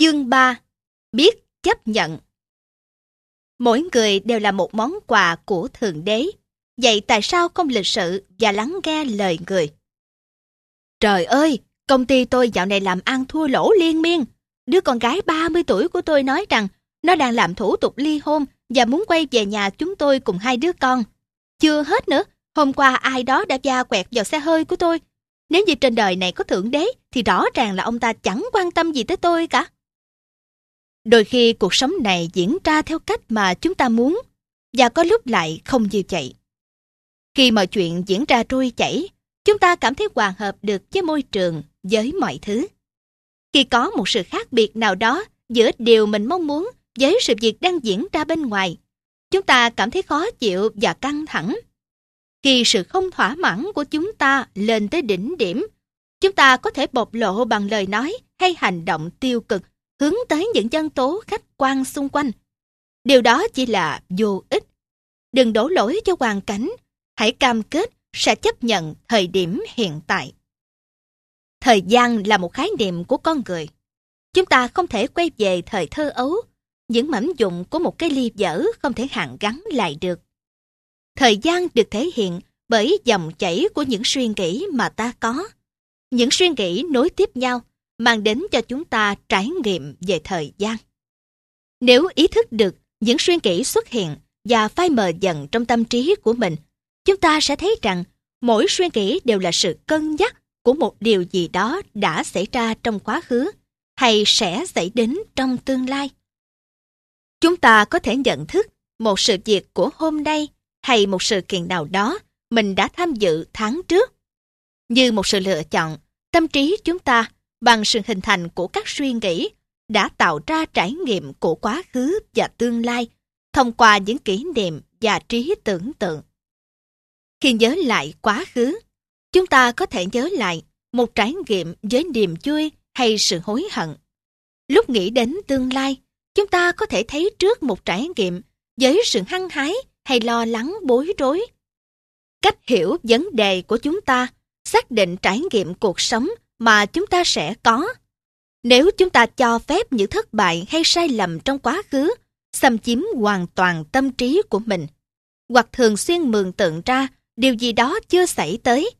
Chương 3 Biết chấp nhận Mỗi người đều là một món quà của Thượng Đế. Vậy tại sao không lịch sự và lắng nghe lời người? Trời ơi, công ty tôi dạo này làm ăn thua lỗ liên miên. Đứa con gái 30 tuổi của tôi nói rằng nó đang làm thủ tục ly hôn và muốn quay về nhà chúng tôi cùng hai đứa con. Chưa hết nữa, hôm qua ai đó đã va quẹt vào xe hơi của tôi. Nếu như trên đời này có thượng đế thì rõ ràng là ông ta chẳng quan tâm gì tới tôi cả. Đôi khi cuộc sống này diễn ra theo cách mà chúng ta muốn và có lúc lại không như vậy. Khi mọi chuyện diễn ra trôi chảy, chúng ta cảm thấy hòa hợp được với môi trường, với mọi thứ. Khi có một sự khác biệt nào đó giữa điều mình mong muốn với sự việc đang diễn ra bên ngoài, chúng ta cảm thấy khó chịu và căng thẳng. Khi sự không thỏa mãn của chúng ta lên tới đỉnh điểm, chúng ta có thể bộc lộ bằng lời nói hay hành động tiêu cực hướng tới những nhân tố khách quan xung quanh. Điều đó chỉ là vô ích. Đừng đổ lỗi cho hoàn cảnh, hãy cam kết sẽ chấp nhận thời điểm hiện tại. Thời gian là một khái niệm của con người. Chúng ta không thể quay về thời thơ ấu, những mảnh dụng của một cái ly dở không thể hàn gắn lại được. Thời gian được thể hiện bởi dòng chảy của những suy nghĩ mà ta có. Những suy nghĩ nối tiếp nhau mang đến cho chúng ta trải nghiệm về thời gian. Nếu ý thức được những suy nghĩ xuất hiện và phai mờ dần trong tâm trí của mình, chúng ta sẽ thấy rằng mỗi suy nghĩ đều là sự cân nhắc của một điều gì đó đã xảy ra trong quá khứ hay sẽ xảy đến trong tương lai. Chúng ta có thể nhận thức một sự việc của hôm nay hay một sự kiện nào đó mình đã tham dự tháng trước. Như một sự lựa chọn, tâm trí chúng ta bằng sự hình thành của các suy nghĩ đã tạo ra trải nghiệm của quá khứ và tương lai thông qua những kỷ niệm và trí tưởng tượng. Khi nhớ lại quá khứ, chúng ta có thể nhớ lại một trải nghiệm với niềm vui hay sự hối hận. Lúc nghĩ đến tương lai, chúng ta có thể thấy trước một trải nghiệm với sự hăng hái hay lo lắng bối rối. Cách hiểu vấn đề của chúng ta xác định trải nghiệm cuộc sống mà chúng ta sẽ có. Nếu chúng ta cho phép những thất bại hay sai lầm trong quá khứ xâm chiếm hoàn toàn tâm trí của mình, hoặc thường xuyên mường tượng ra điều gì đó chưa xảy tới,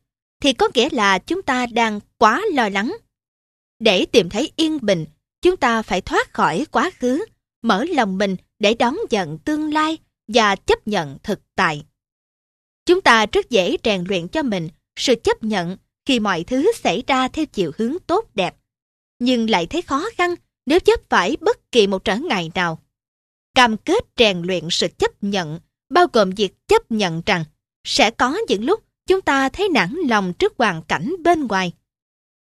thì có nghĩa là chúng ta đang quá lo lắng. Để tìm thấy yên bình, chúng ta phải thoát khỏi quá khứ, mở lòng mình để đón nhận tương lai và chấp nhận thực tại. Chúng ta rất dễ rèn luyện cho mình sự chấp nhận khi mọi thứ xảy ra theo chiều hướng tốt đẹp, nhưng lại thấy khó khăn nếu chấp phải bất kỳ một trở ngại nào. Cam kết rèn luyện sự chấp nhận bao gồm việc chấp nhận rằng sẽ có những lúc chúng ta thấy nản lòng trước hoàn cảnh bên ngoài.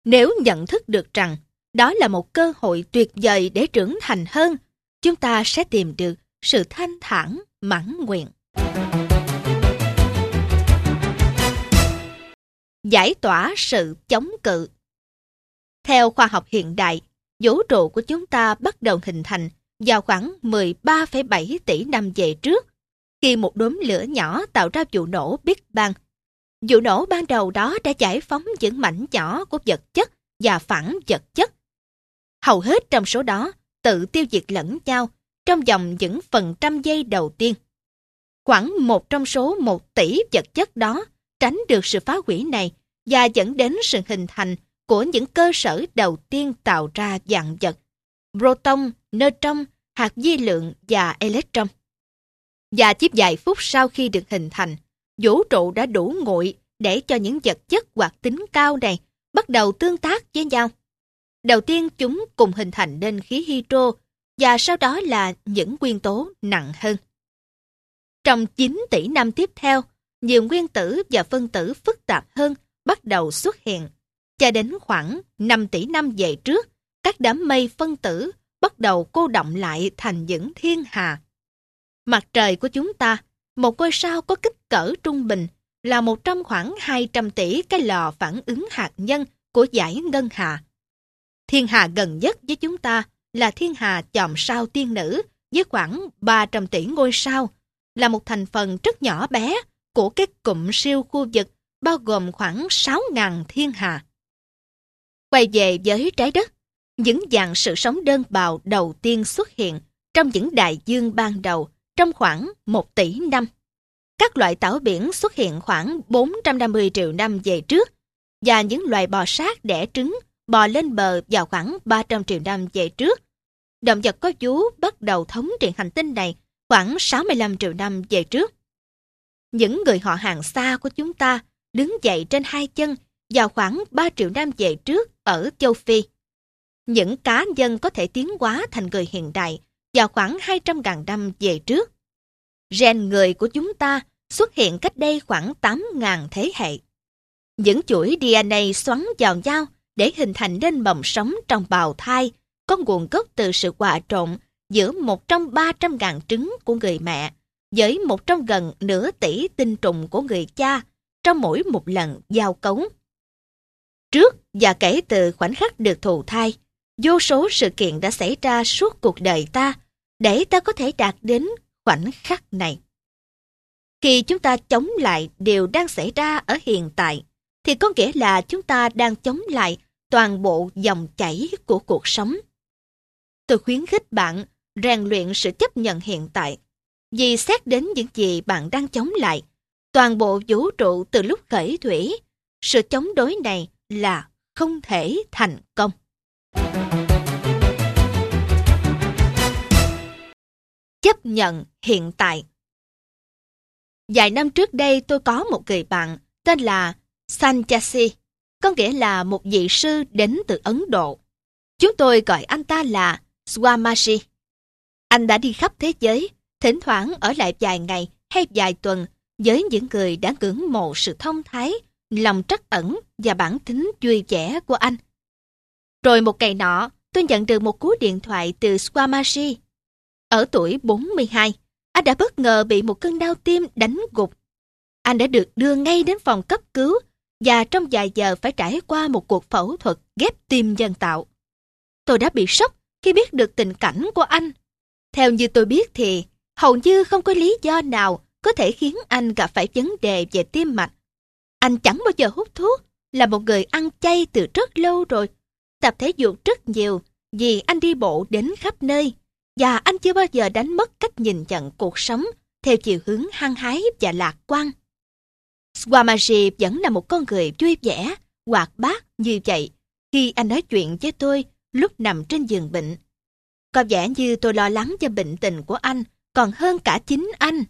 Nếu nhận thức được rằng đó là một cơ hội tuyệt vời để trưởng thành hơn, chúng ta sẽ tìm được sự thanh thản, mãn nguyện. Giải tỏa sự chống cự Theo khoa học hiện đại, vũ trụ của chúng ta bắt đầu hình thành vào khoảng 13,7 tỷ năm về trước, khi một đốm lửa nhỏ tạo ra vụ nổ Big Bang. Vụ nổ ban đầu đó đã giải phóng những mảnh nhỏ của vật chất và phản vật chất. Hầu hết trong số đó tự tiêu diệt lẫn nhau trong vòng những phần trăm giây đầu tiên. Khoảng một trong số một tỷ vật chất đó tránh được sự phá hủy này và dẫn đến sự hình thành của những cơ sở đầu tiên tạo ra dạng vật, proton, neutron, hạt di lượng và electron. Và chỉ vài phút sau khi được hình thành, vũ trụ đã đủ nguội để cho những vật chất hoạt tính cao này bắt đầu tương tác với nhau. Đầu tiên chúng cùng hình thành nên khí hydro và sau đó là những nguyên tố nặng hơn. Trong 9 tỷ năm tiếp theo, nhiều nguyên tử và phân tử phức tạp hơn bắt đầu xuất hiện. Cho đến khoảng 5 tỷ năm về trước, các đám mây phân tử bắt đầu cô động lại thành những thiên hà. Mặt trời của chúng ta, một ngôi sao có kích cỡ trung bình, là một trong khoảng 200 tỷ cái lò phản ứng hạt nhân của giải ngân hà. Thiên hà gần nhất với chúng ta là thiên hà chòm sao tiên nữ với khoảng 300 tỷ ngôi sao, là một thành phần rất nhỏ bé của các cụm siêu khu vực bao gồm khoảng 6.000 thiên hà. Quay về với trái đất, Những dạng sự sống đơn bào đầu tiên xuất hiện trong những đại dương ban đầu trong khoảng 1 tỷ năm. Các loại tảo biển xuất hiện khoảng 450 triệu năm về trước và những loài bò sát đẻ trứng bò lên bờ vào khoảng 300 triệu năm về trước. Động vật có vú bắt đầu thống trị hành tinh này khoảng 65 triệu năm về trước. Những người họ hàng xa của chúng ta đứng dậy trên hai chân vào khoảng 3 triệu năm về trước ở châu Phi. Những cá nhân có thể tiến hóa thành người hiện đại vào khoảng 200.000 năm về trước. Gen người của chúng ta xuất hiện cách đây khoảng 8.000 thế hệ. Những chuỗi DNA xoắn vào nhau để hình thành nên mầm sống trong bào thai, có nguồn gốc từ sự hòa trộn giữa một trong 300.000 trứng của người mẹ với một trong gần nửa tỷ tinh trùng của người cha trong mỗi một lần giao cống Trước và kể từ khoảnh khắc được thụ thai, vô số sự kiện đã xảy ra suốt cuộc đời ta để ta có thể đạt đến khoảnh khắc này. Khi chúng ta chống lại điều đang xảy ra ở hiện tại, thì có nghĩa là chúng ta đang chống lại toàn bộ dòng chảy của cuộc sống. Tôi khuyến khích bạn rèn luyện sự chấp nhận hiện tại, vì xét đến những gì bạn đang chống lại, toàn bộ vũ trụ từ lúc khởi thủy, sự chống đối này là không thể thành công. Chấp nhận hiện tại Vài năm trước đây tôi có một người bạn tên là Sanchasi, có nghĩa là một vị sư đến từ Ấn Độ. Chúng tôi gọi anh ta là Swamashi. Anh đã đi khắp thế giới, thỉnh thoảng ở lại vài ngày hay vài tuần với những người đã ngưỡng mộ sự thông thái, lòng trắc ẩn và bản tính vui vẻ của anh. Rồi một ngày nọ, tôi nhận được một cú điện thoại từ Squamashi. Ở tuổi 42, anh đã bất ngờ bị một cơn đau tim đánh gục. Anh đã được đưa ngay đến phòng cấp cứu và trong vài giờ phải trải qua một cuộc phẫu thuật ghép tim nhân tạo. Tôi đã bị sốc khi biết được tình cảnh của anh. Theo như tôi biết thì hầu như không có lý do nào có thể khiến anh gặp phải vấn đề về tim mạch. Anh chẳng bao giờ hút thuốc, là một người ăn chay từ rất lâu rồi. Tập thể dục rất nhiều vì anh đi bộ đến khắp nơi và anh chưa bao giờ đánh mất cách nhìn nhận cuộc sống theo chiều hướng hăng hái và lạc quan. Swamaji vẫn là một con người vui vẻ, hoạt bát như vậy khi anh nói chuyện với tôi lúc nằm trên giường bệnh. Có vẻ như tôi lo lắng cho bệnh tình của anh còn hơn cả chính anh.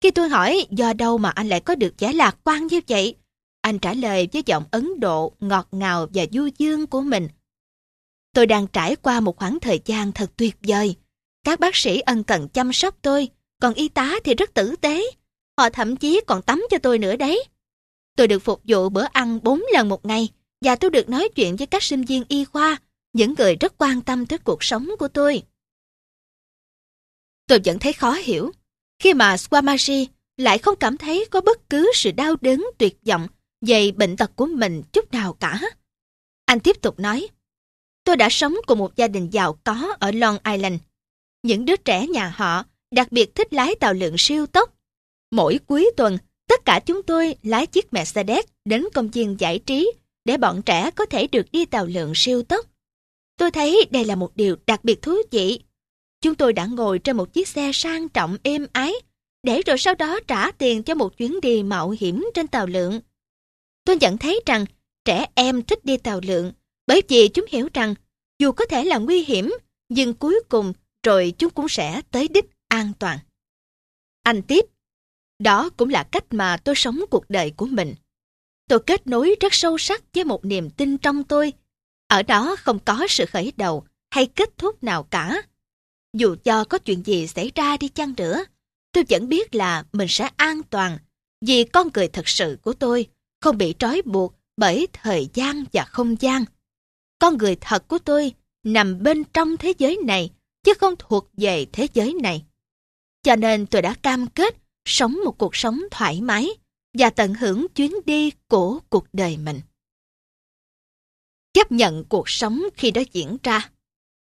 Khi tôi hỏi do đâu mà anh lại có được vẻ lạc quan như vậy, anh trả lời với giọng Ấn Độ ngọt ngào và du dương của mình. Tôi đang trải qua một khoảng thời gian thật tuyệt vời. Các bác sĩ ân cần chăm sóc tôi, còn y tá thì rất tử tế. Họ thậm chí còn tắm cho tôi nữa đấy. Tôi được phục vụ bữa ăn 4 lần một ngày và tôi được nói chuyện với các sinh viên y khoa, những người rất quan tâm tới cuộc sống của tôi. Tôi vẫn thấy khó hiểu khi mà Squamashi lại không cảm thấy có bất cứ sự đau đớn tuyệt vọng về bệnh tật của mình chút nào cả. Anh tiếp tục nói, tôi đã sống cùng một gia đình giàu có ở Long Island. Những đứa trẻ nhà họ đặc biệt thích lái tàu lượng siêu tốc. Mỗi cuối tuần, tất cả chúng tôi lái chiếc Mercedes đến công viên giải trí để bọn trẻ có thể được đi tàu lượng siêu tốc. Tôi thấy đây là một điều đặc biệt thú vị. Chúng tôi đã ngồi trên một chiếc xe sang trọng êm ái, để rồi sau đó trả tiền cho một chuyến đi mạo hiểm trên tàu lượn Tôi nhận thấy rằng trẻ em thích đi tàu lượn bởi vì chúng hiểu rằng dù có thể là nguy hiểm, nhưng cuối cùng rồi chúng cũng sẽ tới đích an toàn. Anh tiếp, đó cũng là cách mà tôi sống cuộc đời của mình. Tôi kết nối rất sâu sắc với một niềm tin trong tôi. Ở đó không có sự khởi đầu hay kết thúc nào cả. Dù cho có chuyện gì xảy ra đi chăng nữa, tôi vẫn biết là mình sẽ an toàn vì con người thật sự của tôi không bị trói buộc bởi thời gian và không gian. Con người thật của tôi nằm bên trong thế giới này chứ không thuộc về thế giới này. Cho nên tôi đã cam kết sống một cuộc sống thoải mái và tận hưởng chuyến đi của cuộc đời mình. Chấp nhận cuộc sống khi nó diễn ra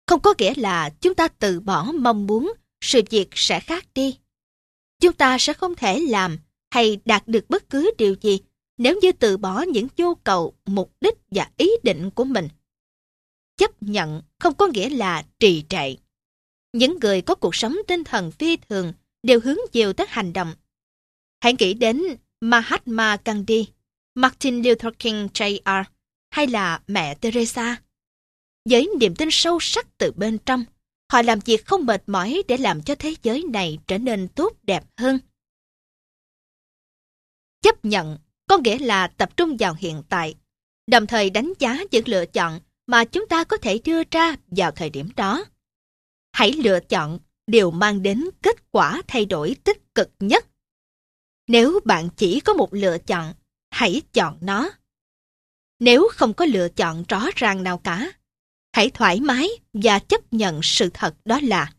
không có nghĩa là chúng ta từ bỏ mong muốn sự việc sẽ khác đi. Chúng ta sẽ không thể làm hay đạt được bất cứ điều gì nếu như từ bỏ những nhu cầu, mục đích và ý định của mình. chấp nhận không có nghĩa là trì trệ. Những người có cuộc sống tinh thần phi thường đều hướng nhiều tới hành động. Hãy nghĩ đến Mahatma Gandhi, Martin Luther King Jr. hay là mẹ Teresa. Với niềm tin sâu sắc từ bên trong, họ làm việc không mệt mỏi để làm cho thế giới này trở nên tốt đẹp hơn. Chấp nhận có nghĩa là tập trung vào hiện tại, đồng thời đánh giá những lựa chọn mà chúng ta có thể đưa ra vào thời điểm đó. Hãy lựa chọn điều mang đến kết quả thay đổi tích cực nhất. Nếu bạn chỉ có một lựa chọn, hãy chọn nó. Nếu không có lựa chọn rõ ràng nào cả, hãy thoải mái và chấp nhận sự thật đó là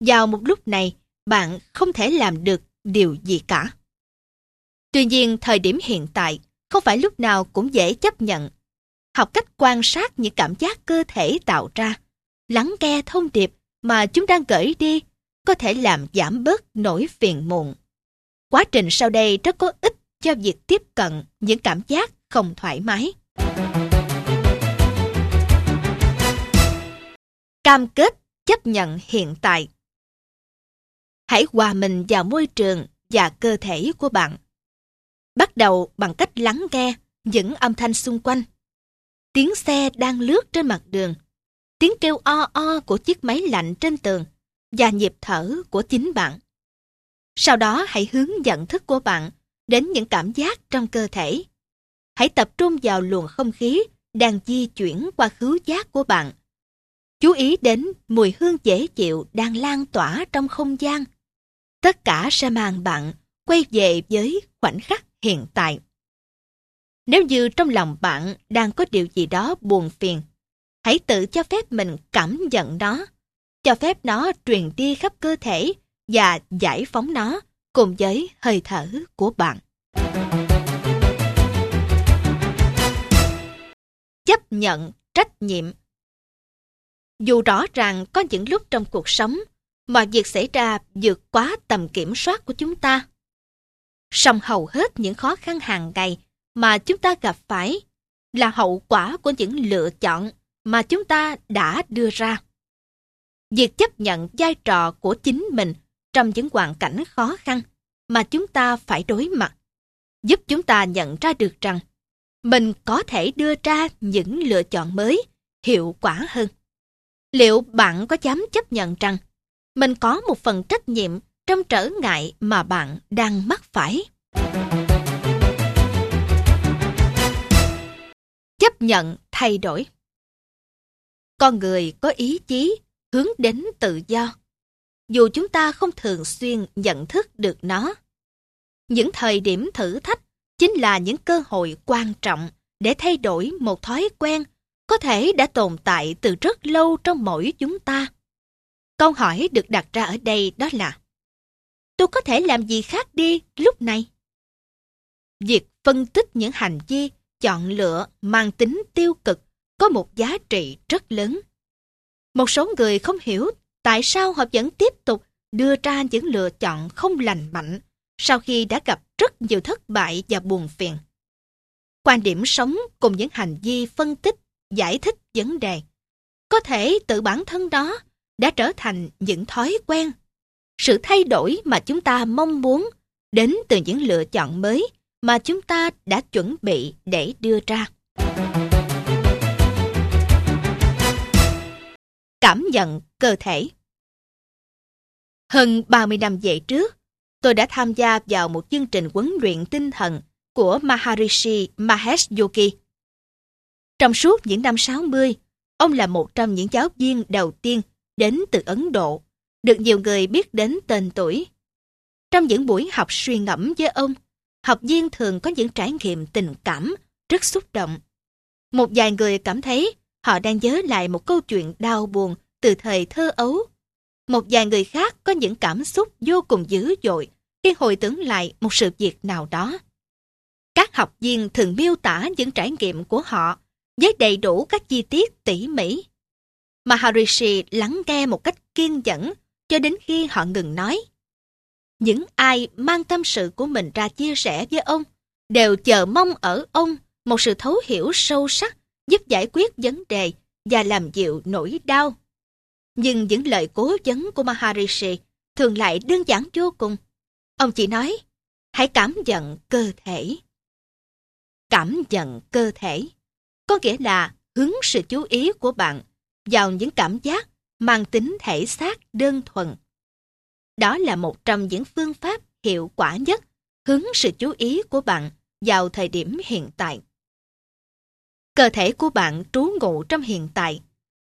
vào một lúc này bạn không thể làm được điều gì cả. Tuy nhiên, thời điểm hiện tại không phải lúc nào cũng dễ chấp nhận. Học cách quan sát những cảm giác cơ thể tạo ra, lắng nghe thông điệp mà chúng đang gửi đi có thể làm giảm bớt nỗi phiền muộn. Quá trình sau đây rất có ích cho việc tiếp cận những cảm giác không thoải mái. Cam kết chấp nhận hiện tại. Hãy hòa mình vào môi trường và cơ thể của bạn. Bắt đầu bằng cách lắng nghe những âm thanh xung quanh. Tiếng xe đang lướt trên mặt đường, tiếng kêu o o của chiếc máy lạnh trên tường và nhịp thở của chính bạn. Sau đó hãy hướng nhận thức của bạn đến những cảm giác trong cơ thể. Hãy tập trung vào luồng không khí đang di chuyển qua khứu giác của bạn. Chú ý đến mùi hương dễ chịu đang lan tỏa trong không gian. Tất cả sẽ mang bạn quay về với khoảnh khắc hiện tại. Nếu như trong lòng bạn đang có điều gì đó buồn phiền, hãy tự cho phép mình cảm nhận nó, cho phép nó truyền đi khắp cơ thể và giải phóng nó cùng với hơi thở của bạn. Chấp nhận trách nhiệm dù rõ ràng có những lúc trong cuộc sống mọi việc xảy ra vượt quá tầm kiểm soát của chúng ta, song hầu hết những khó khăn hàng ngày mà chúng ta gặp phải là hậu quả của những lựa chọn mà chúng ta đã đưa ra. Việc chấp nhận vai trò của chính mình trong những hoàn cảnh khó khăn mà chúng ta phải đối mặt giúp chúng ta nhận ra được rằng mình có thể đưa ra những lựa chọn mới hiệu quả hơn. Liệu bạn có dám chấp nhận rằng mình có một phần trách nhiệm trong trở ngại mà bạn đang mắc phải? Chấp nhận thay đổi Con người có ý chí hướng đến tự do, dù chúng ta không thường xuyên nhận thức được nó. Những thời điểm thử thách chính là những cơ hội quan trọng để thay đổi một thói quen có thể đã tồn tại từ rất lâu trong mỗi chúng ta. Câu hỏi được đặt ra ở đây đó là Tôi có thể làm gì khác đi lúc này? Việc phân tích những hành vi, chọn lựa mang tính tiêu cực có một giá trị rất lớn. Một số người không hiểu tại sao họ vẫn tiếp tục đưa ra những lựa chọn không lành mạnh sau khi đã gặp rất nhiều thất bại và buồn phiền. Quan điểm sống cùng những hành vi phân tích, giải thích vấn đề. Có thể tự bản thân đó đã trở thành những thói quen. Sự thay đổi mà chúng ta mong muốn đến từ những lựa chọn mới mà chúng ta đã chuẩn bị để đưa ra. Cảm nhận cơ thể hơn 30 năm về trước, tôi đã tham gia vào một chương trình huấn luyện tinh thần của Maharishi Mahesh Yogi. Trong suốt những năm 60, ông là một trong những giáo viên đầu tiên đến từ Ấn Độ, được nhiều người biết đến tên tuổi. Trong những buổi học suy ngẫm với ông, học viên thường có những trải nghiệm tình cảm rất xúc động. Một vài người cảm thấy họ đang nhớ lại một câu chuyện đau buồn từ thời thơ ấu một vài người khác có những cảm xúc vô cùng dữ dội khi hồi tưởng lại một sự việc nào đó. Các học viên thường miêu tả những trải nghiệm của họ với đầy đủ các chi tiết tỉ mỉ. Maharishi lắng nghe một cách kiên nhẫn cho đến khi họ ngừng nói. Những ai mang tâm sự của mình ra chia sẻ với ông đều chờ mong ở ông một sự thấu hiểu sâu sắc giúp giải quyết vấn đề và làm dịu nỗi đau. Nhưng những lời cố vấn của Maharishi thường lại đơn giản vô cùng. Ông chỉ nói, hãy cảm nhận cơ thể. Cảm nhận cơ thể có nghĩa là hướng sự chú ý của bạn vào những cảm giác mang tính thể xác đơn thuần. Đó là một trong những phương pháp hiệu quả nhất hướng sự chú ý của bạn vào thời điểm hiện tại. Cơ thể của bạn trú ngụ trong hiện tại.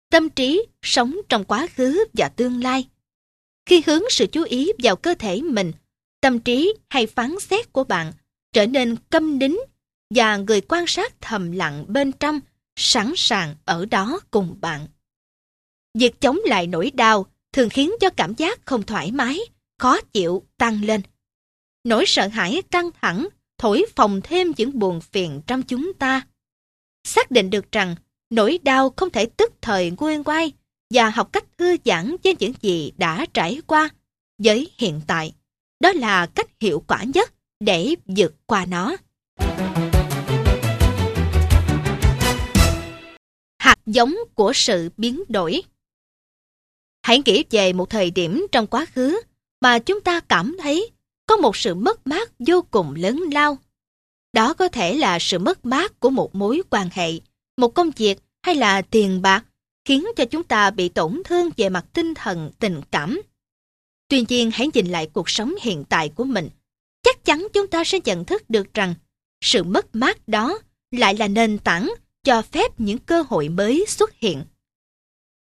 Tâm trí sống trong quá khứ và tương lai. Khi hướng sự chú ý vào cơ thể mình, tâm trí hay phán xét của bạn trở nên câm nín và người quan sát thầm lặng bên trong sẵn sàng ở đó cùng bạn. Việc chống lại nỗi đau thường khiến cho cảm giác không thoải mái, khó chịu tăng lên. Nỗi sợ hãi căng thẳng thổi phồng thêm những buồn phiền trong chúng ta. Xác định được rằng nỗi đau không thể tức thời nguôi ngoai và học cách thư giãn với những gì đã trải qua với hiện tại. Đó là cách hiệu quả nhất để vượt qua nó. Giống của sự biến đổi Hãy nghĩ về một thời điểm trong quá khứ mà chúng ta cảm thấy có một sự mất mát vô cùng lớn lao. Đó có thể là sự mất mát của một mối quan hệ, một công việc hay là tiền bạc khiến cho chúng ta bị tổn thương về mặt tinh thần, tình cảm. Tuy nhiên hãy nhìn lại cuộc sống hiện tại của mình. Chắc chắn chúng ta sẽ nhận thức được rằng sự mất mát đó lại là nền tảng cho phép những cơ hội mới xuất hiện.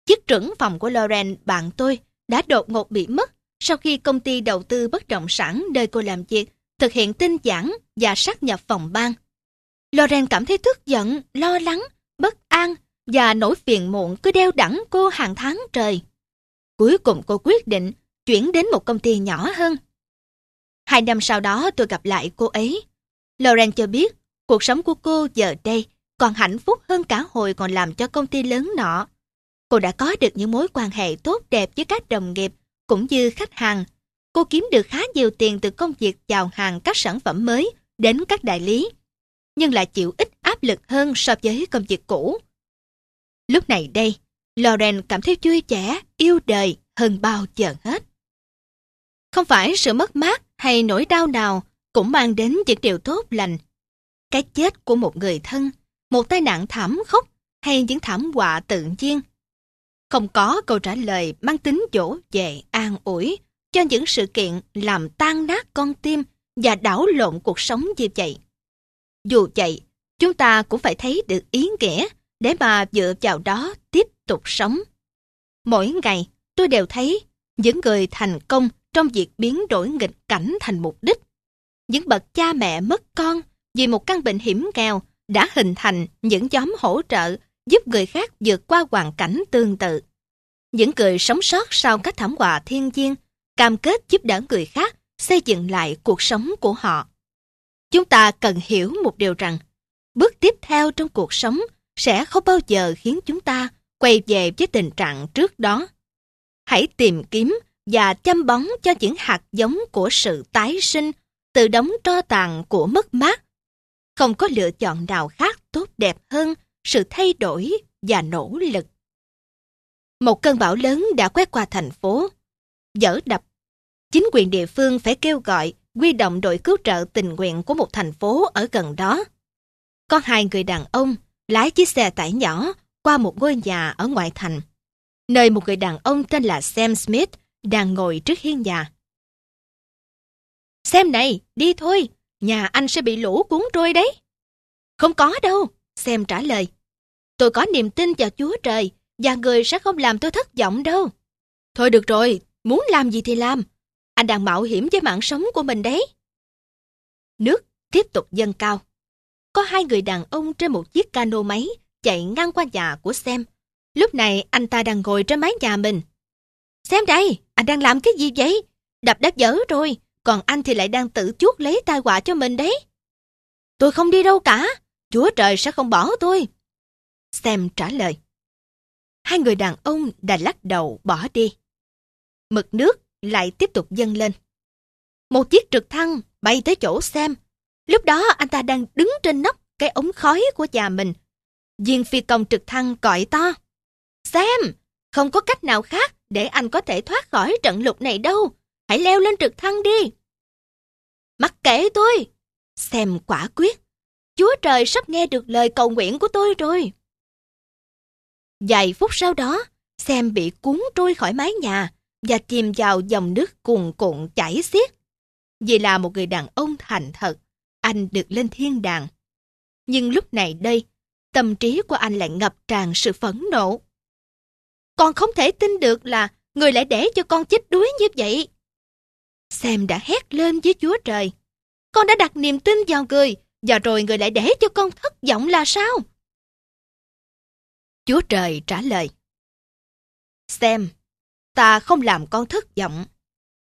Chiếc trưởng phòng của Lauren, bạn tôi, đã đột ngột bị mất sau khi công ty đầu tư bất động sản nơi cô làm việc thực hiện tinh giản và sát nhập phòng ban. Lauren cảm thấy tức giận, lo lắng, bất an và nỗi phiền muộn cứ đeo đẳng cô hàng tháng trời. Cuối cùng cô quyết định chuyển đến một công ty nhỏ hơn. Hai năm sau đó tôi gặp lại cô ấy. Lauren cho biết cuộc sống của cô giờ đây còn hạnh phúc hơn cả hồi còn làm cho công ty lớn nọ. Cô đã có được những mối quan hệ tốt đẹp với các đồng nghiệp cũng như khách hàng. Cô kiếm được khá nhiều tiền từ công việc chào hàng các sản phẩm mới đến các đại lý, nhưng lại chịu ít áp lực hơn so với công việc cũ. Lúc này đây, Lauren cảm thấy vui vẻ, yêu đời hơn bao giờ hết. Không phải sự mất mát hay nỗi đau nào cũng mang đến những điều tốt lành. Cái chết của một người thân, một tai nạn thảm khốc hay những thảm họa tự nhiên không có câu trả lời mang tính dỗ về an ủi cho những sự kiện làm tan nát con tim và đảo lộn cuộc sống như vậy. Dù vậy, chúng ta cũng phải thấy được ý nghĩa để mà dựa vào đó tiếp tục sống. Mỗi ngày, tôi đều thấy những người thành công trong việc biến đổi nghịch cảnh thành mục đích. Những bậc cha mẹ mất con vì một căn bệnh hiểm nghèo đã hình thành những nhóm hỗ trợ giúp người khác vượt qua hoàn cảnh tương tự. Những người sống sót sau các thảm họa thiên nhiên cam kết giúp đỡ người khác xây dựng lại cuộc sống của họ. Chúng ta cần hiểu một điều rằng, bước tiếp theo trong cuộc sống sẽ không bao giờ khiến chúng ta quay về với tình trạng trước đó. Hãy tìm kiếm và chăm bóng cho những hạt giống của sự tái sinh từ đống tro tàn của mất mát. Không có lựa chọn nào khác tốt đẹp hơn sự thay đổi và nỗ lực. Một cơn bão lớn đã quét qua thành phố. Dở đập. Chính quyền địa phương phải kêu gọi quy động đội cứu trợ tình nguyện của một thành phố ở gần đó. Có hai người đàn ông lái chiếc xe tải nhỏ qua một ngôi nhà ở ngoại thành, nơi một người đàn ông tên là Sam Smith đang ngồi trước hiên nhà. Xem này, đi thôi, nhà anh sẽ bị lũ cuốn trôi đấy. Không có đâu, Sam trả lời. Tôi có niềm tin vào Chúa Trời và người sẽ không làm tôi thất vọng đâu. Thôi được rồi, muốn làm gì thì làm. Anh đang mạo hiểm với mạng sống của mình đấy. Nước tiếp tục dâng cao. Có hai người đàn ông trên một chiếc cano máy chạy ngang qua nhà của Sam. Lúc này anh ta đang ngồi trên mái nhà mình. Xem đây, anh đang làm cái gì vậy? Đập đáp dở rồi, còn anh thì lại đang tự chuốt lấy tai họa cho mình đấy. Tôi không đi đâu cả, Chúa trời sẽ không bỏ tôi. Sam trả lời. Hai người đàn ông đã lắc đầu bỏ đi. Mực nước lại tiếp tục dâng lên. Một chiếc trực thăng bay tới chỗ xem. Lúc đó anh ta đang đứng trên nóc cái ống khói của nhà mình. Viên phi công trực thăng gọi to. Xem, không có cách nào khác để anh có thể thoát khỏi trận lục này đâu. Hãy leo lên trực thăng đi. Mặc kệ tôi. Xem quả quyết. Chúa trời sắp nghe được lời cầu nguyện của tôi rồi. Vài phút sau đó, Xem bị cuốn trôi khỏi mái nhà và chìm vào dòng nước cuồn cuộn chảy xiết. Vì là một người đàn ông thành thật, anh được lên thiên đàng. Nhưng lúc này đây, tâm trí của anh lại ngập tràn sự phẫn nộ. Con không thể tin được là người lại để cho con chết đuối như vậy. Sam đã hét lên với Chúa Trời. Con đã đặt niềm tin vào người, và rồi người lại để cho con thất vọng là sao? Chúa Trời trả lời. Sam, ta không làm con thất vọng.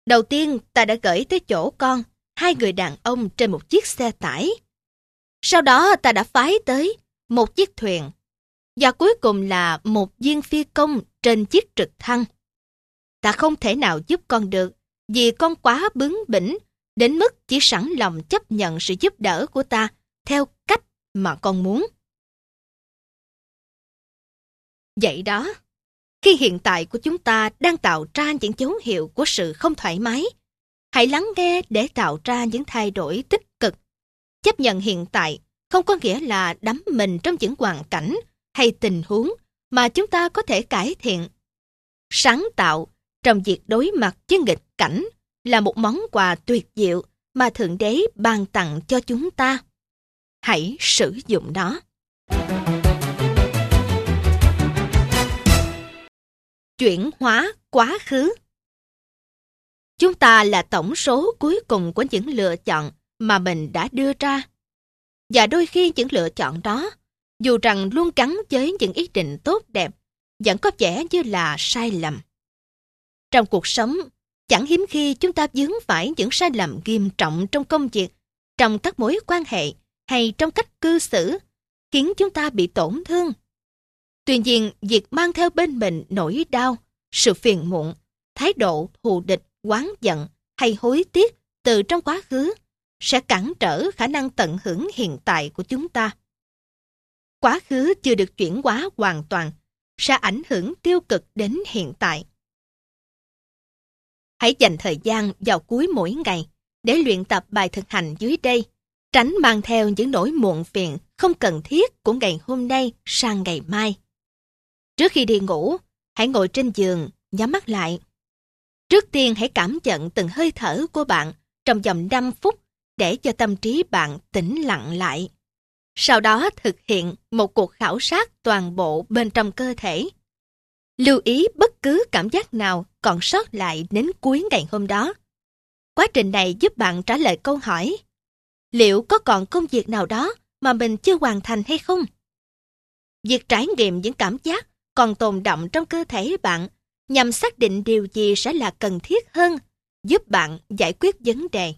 Đầu tiên, ta đã gửi tới chỗ con hai người đàn ông trên một chiếc xe tải. Sau đó ta đã phái tới một chiếc thuyền. Và cuối cùng là một viên phi công trên chiếc trực thăng. Ta không thể nào giúp con được vì con quá bướng bỉnh đến mức chỉ sẵn lòng chấp nhận sự giúp đỡ của ta theo cách mà con muốn. Vậy đó, khi hiện tại của chúng ta đang tạo ra những dấu hiệu của sự không thoải mái, hãy lắng nghe để tạo ra những thay đổi tích cực. Chấp nhận hiện tại không có nghĩa là đắm mình trong những hoàn cảnh hay tình huống mà chúng ta có thể cải thiện. Sáng tạo trong việc đối mặt với nghịch cảnh là một món quà tuyệt diệu mà Thượng Đế ban tặng cho chúng ta. Hãy sử dụng nó. Chuyển hóa quá khứ Chúng ta là tổng số cuối cùng của những lựa chọn mà mình đã đưa ra. Và đôi khi những lựa chọn đó, dù rằng luôn gắn với những ý định tốt đẹp, vẫn có vẻ như là sai lầm. Trong cuộc sống, chẳng hiếm khi chúng ta vướng phải những sai lầm nghiêm trọng trong công việc, trong các mối quan hệ hay trong cách cư xử, khiến chúng ta bị tổn thương. Tuy nhiên, việc mang theo bên mình nỗi đau, sự phiền muộn, thái độ thù địch, oán giận hay hối tiếc từ trong quá khứ sẽ cản trở khả năng tận hưởng hiện tại của chúng ta. Quá khứ chưa được chuyển hóa hoàn toàn sẽ ảnh hưởng tiêu cực đến hiện tại. Hãy dành thời gian vào cuối mỗi ngày để luyện tập bài thực hành dưới đây, tránh mang theo những nỗi muộn phiền không cần thiết của ngày hôm nay sang ngày mai. Trước khi đi ngủ, hãy ngồi trên giường, nhắm mắt lại. Trước tiên hãy cảm nhận từng hơi thở của bạn trong vòng 5 phút để cho tâm trí bạn tĩnh lặng lại. Sau đó thực hiện một cuộc khảo sát toàn bộ bên trong cơ thể. Lưu ý bất cứ cảm giác nào còn sót lại đến cuối ngày hôm đó. Quá trình này giúp bạn trả lời câu hỏi liệu có còn công việc nào đó mà mình chưa hoàn thành hay không? Việc trải nghiệm những cảm giác còn tồn động trong cơ thể bạn nhằm xác định điều gì sẽ là cần thiết hơn, giúp bạn giải quyết vấn đề.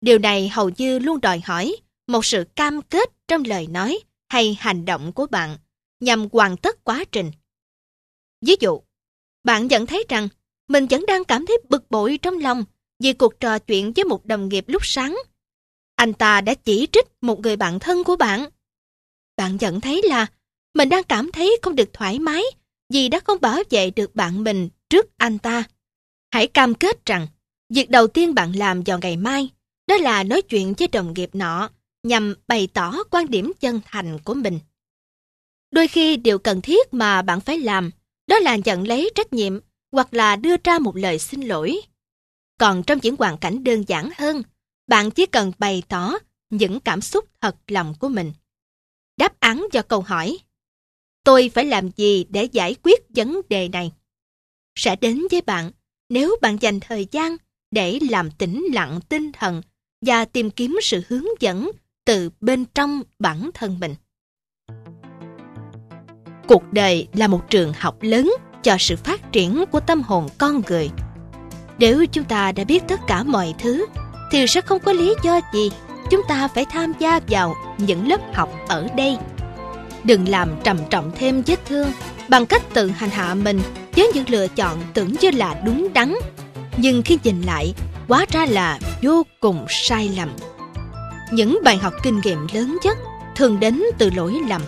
Điều này hầu như luôn đòi hỏi một sự cam kết trong lời nói hay hành động của bạn nhằm hoàn tất quá trình. Ví dụ, bạn nhận thấy rằng mình vẫn đang cảm thấy bực bội trong lòng vì cuộc trò chuyện với một đồng nghiệp lúc sáng. Anh ta đã chỉ trích một người bạn thân của bạn. Bạn nhận thấy là mình đang cảm thấy không được thoải mái vì đã không bảo vệ được bạn mình trước anh ta. Hãy cam kết rằng, việc đầu tiên bạn làm vào ngày mai đó là nói chuyện với đồng nghiệp nọ nhằm bày tỏ quan điểm chân thành của mình. Đôi khi điều cần thiết mà bạn phải làm đó là nhận lấy trách nhiệm hoặc là đưa ra một lời xin lỗi. Còn trong những hoàn cảnh đơn giản hơn, bạn chỉ cần bày tỏ những cảm xúc thật lòng của mình. Đáp án cho câu hỏi Tôi phải làm gì để giải quyết vấn đề này? Sẽ đến với bạn nếu bạn dành thời gian để làm tĩnh lặng tinh thần và tìm kiếm sự hướng dẫn từ bên trong bản thân mình. Cuộc đời là một trường học lớn cho sự phát triển của tâm hồn con người. Nếu chúng ta đã biết tất cả mọi thứ, thì sẽ không có lý do gì chúng ta phải tham gia vào những lớp học ở đây. Đừng làm trầm trọng thêm vết thương bằng cách tự hành hạ mình với những lựa chọn tưởng như là đúng đắn. Nhưng khi nhìn lại, quá ra là vô cùng sai lầm. Những bài học kinh nghiệm lớn nhất thường đến từ lỗi lầm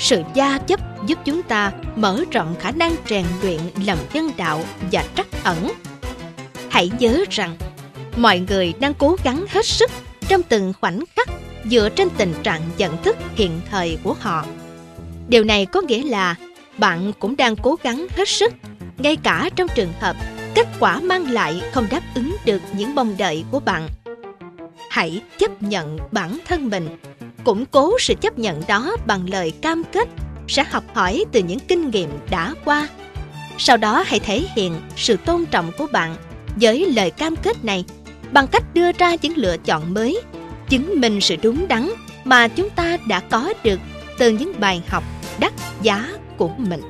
sự gia chấp giúp chúng ta mở rộng khả năng rèn luyện lòng nhân đạo và trắc ẩn. Hãy nhớ rằng, mọi người đang cố gắng hết sức trong từng khoảnh khắc dựa trên tình trạng nhận thức hiện thời của họ. Điều này có nghĩa là bạn cũng đang cố gắng hết sức, ngay cả trong trường hợp kết quả mang lại không đáp ứng được những mong đợi của bạn. Hãy chấp nhận bản thân mình củng cố sự chấp nhận đó bằng lời cam kết, sẽ học hỏi từ những kinh nghiệm đã qua. Sau đó hãy thể hiện sự tôn trọng của bạn với lời cam kết này bằng cách đưa ra những lựa chọn mới, chứng minh sự đúng đắn mà chúng ta đã có được từ những bài học đắt giá của mình.